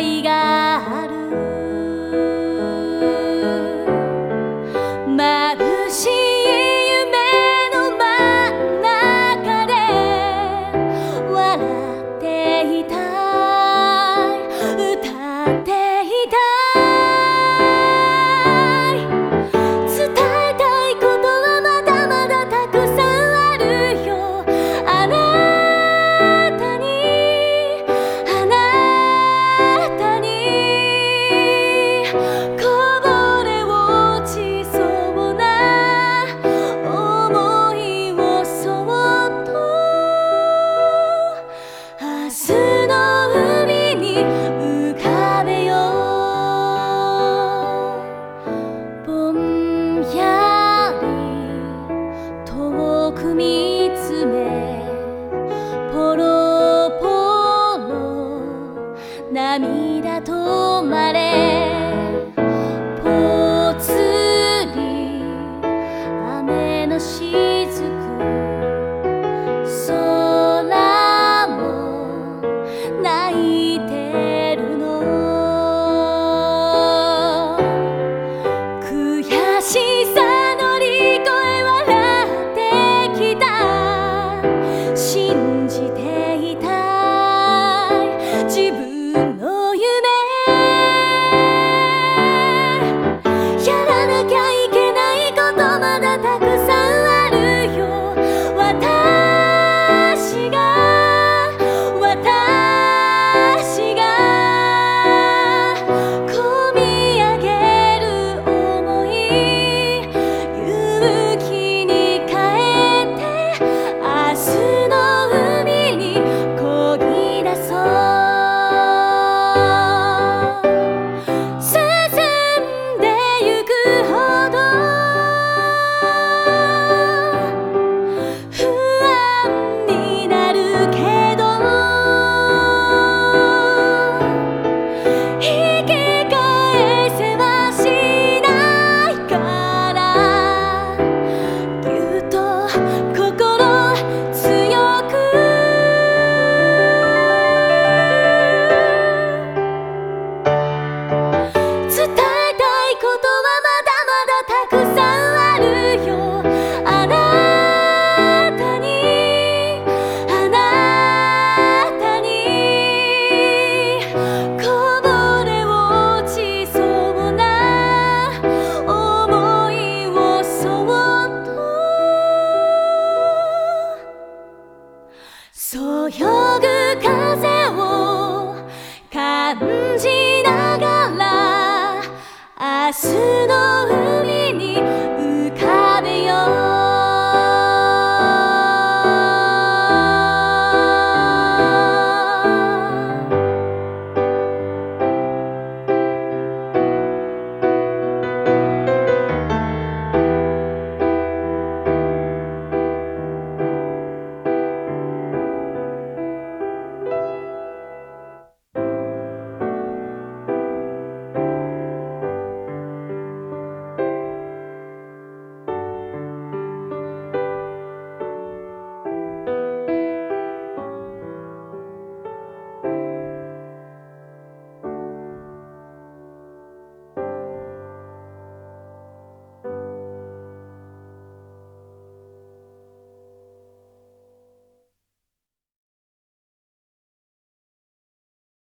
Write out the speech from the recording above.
愛がぽく見つめポロポロ涙止まれぽつり雨のしずく空も泣いてるの。悔しさ